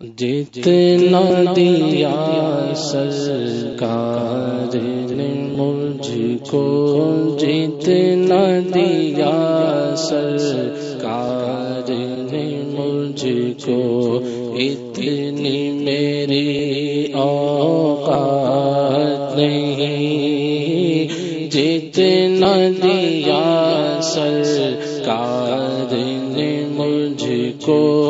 جتنا دیا سرکار نے مجھ کو، جتنا دیا سرکار نے مجھ کو، اتنی میری اوقات نہیں۔ جتنا دیا سرکار نے مجھ کو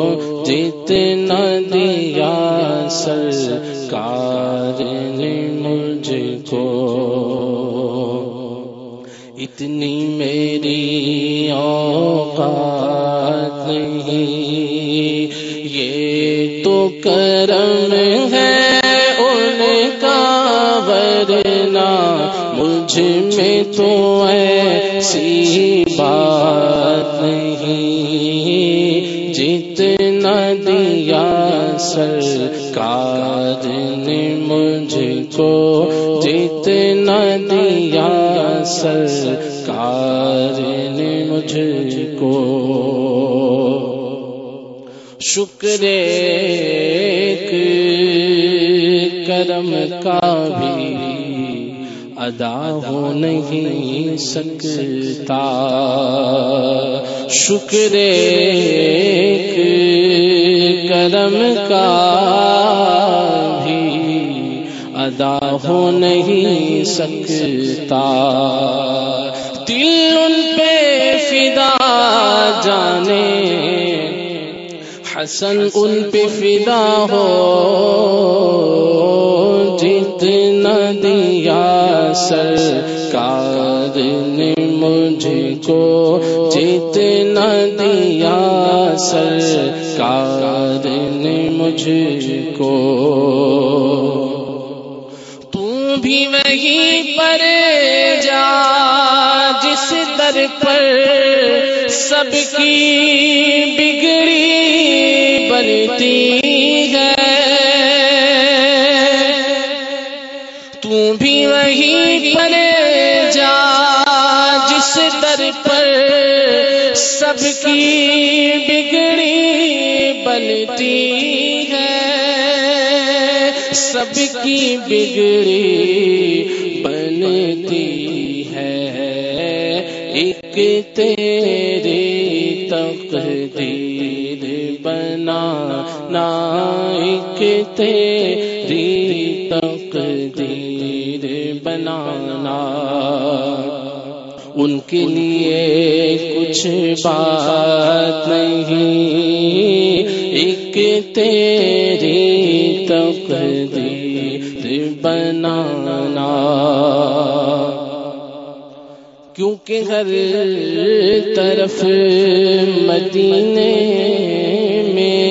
سرکار نے مجھ کو اتنی میری اوقات نہیں۔ یہ تو کرم ہے ان کا، ورنہ مجھ میں تو ایسی بات جتنا دیا سرکار نے مجھ کو۔ شکر کرم کا بھی ادا ہو نہیں سکتا۔ شکر کرم کا بھی ادا ہو نہیں سکتا۔ دل ان پہ فدا جانے۔ حسن ان پہ فدا ہو۔ جتنا دیا سرکار نے مجھ کو۔ جتنا دیا سرکار نے مجھ کو۔ وہیں پر جا، جس در پر سب کی بگڑی بنتی ہے۔ تو بھی وہیں پر جا، جس در پر سب کی بگڑی بنتی ہے۔ سب کی بگڑی بنتی ہے۔ ایک تیری تقدیر بنا نا ایک تیری تقدیر بنانا۔ ان کے لیے کچھ بات نہیں، ایک تیری تقدیر بنانا۔ کیونکہ ہر طرف مدینے میں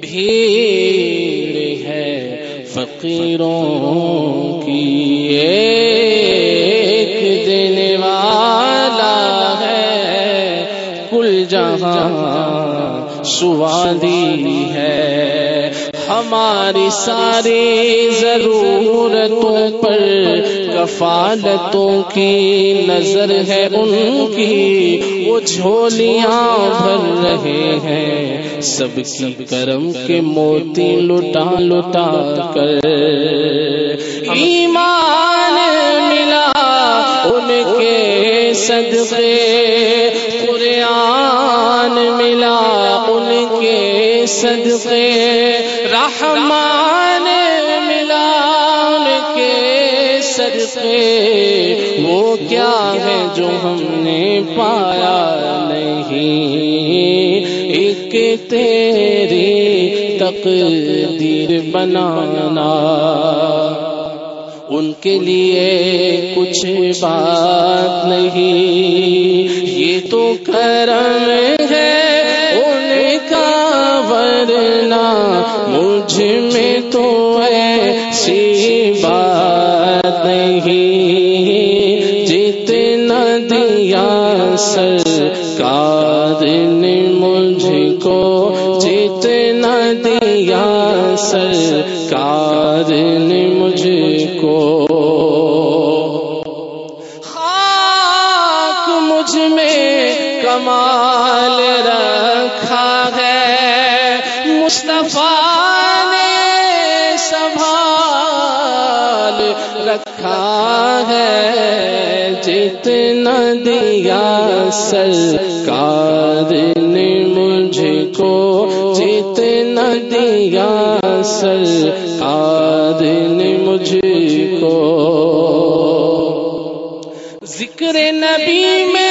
بھیڑ ہے فقیروں کی۔ ایک دینے والا ہے کل جہاں سوادی ہے۔ ہماری ساری ضرورتوں پر کفالتوں کی نظر ہے ان کی۔ وہ جھولیاں بھر رہے ہیں۔ سب کی کرم کے موتی لٹا لٹا کر۔ ایمان ملا ان کے صدقے۔ صدقے رحمان ملا ان کے صدقے، وہ کیا ہے جو ہم نے پایا نہیں؟ ایک تیری تقدیر بنانا، ان کے لیے کچھ بات نہیں۔ یہ تو کرم مجھ میں تو ایسی بات نہیں۔ جتنا دیا سرکار نے مجھ کو، جتنا دیا سرکار نے مجھ کو۔ خاک مجھ میں کمال رکھا ہے، جتنا دیا سرکار نے مجھ کو، جتنا دیا سرکار نے مجھ کو۔ ذکر نبی میں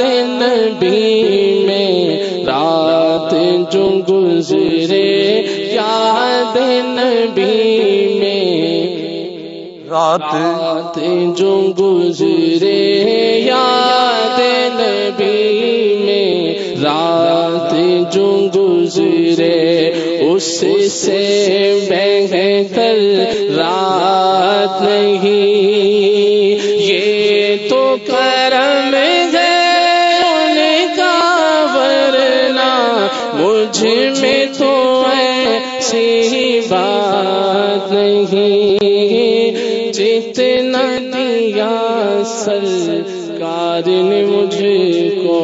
نبی میں رات جو گزرے یاد نبی میں رات جو گزرے یاد نبی میں رات جو گزرے اس سے بہتر رات نہیں مجھ میں تو ایسی بات نہیں۔ جتنا دیا سرکار نے مجھ کو۔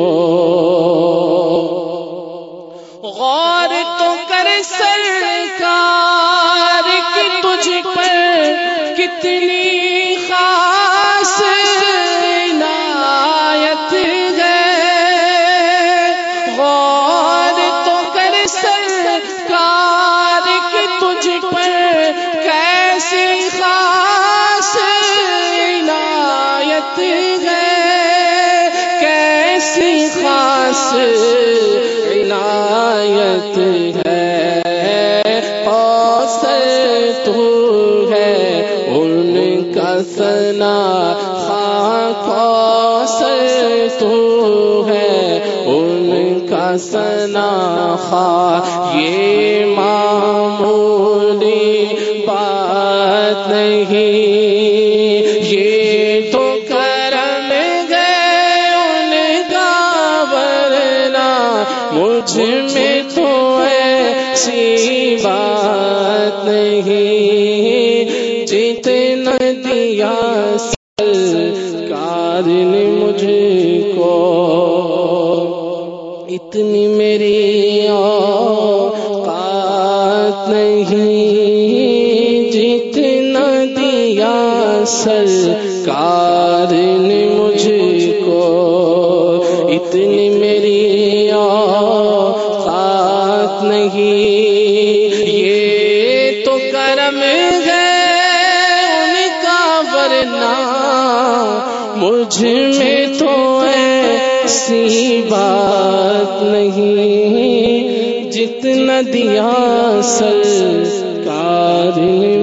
غور تو کر سرکار کی تجھ پر کتنی تجھ پر کیسی خاص عنایت ہے؟ کیسی خاص عنایت ہے؟ اوسر تو ہے ان کا سنا خاک اوسر تو کا سنا خا یہ نہیں۔ یہ تو کرم گئے ان کا ورنہ۔ مجھ میں تو ایسی بات نہیں۔ جتنا دیا سرکار نے مجھ کو، اتنی میری اوقات نہیں۔ دیا سرکار نے مجھ کو اتنی میری اوقات نہیں۔ یہ تو کرم ہے ان کا، ورنہ مجھ میں تو ایسی بات نہیں۔ جتنا دیا سرکار نے